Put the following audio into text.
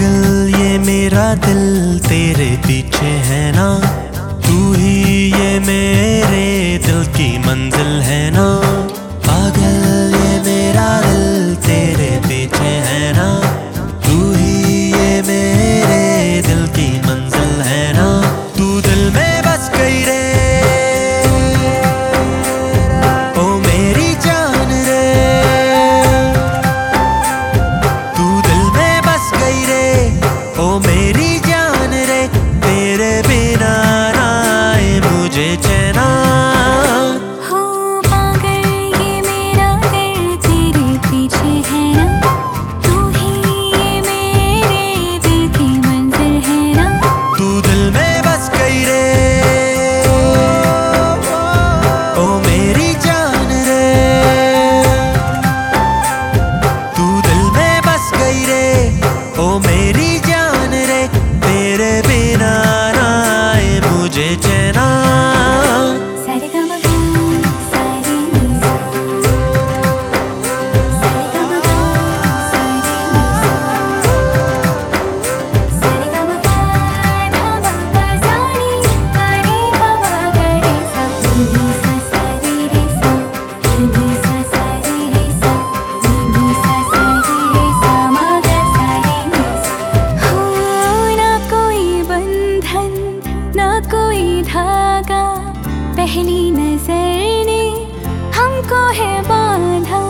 पागल, ये मेरा दिल तेरे पीछे है ना। तू ही ये मेरे दिल की मंजिल है ना। been a नज़र ने हमको है बांधा।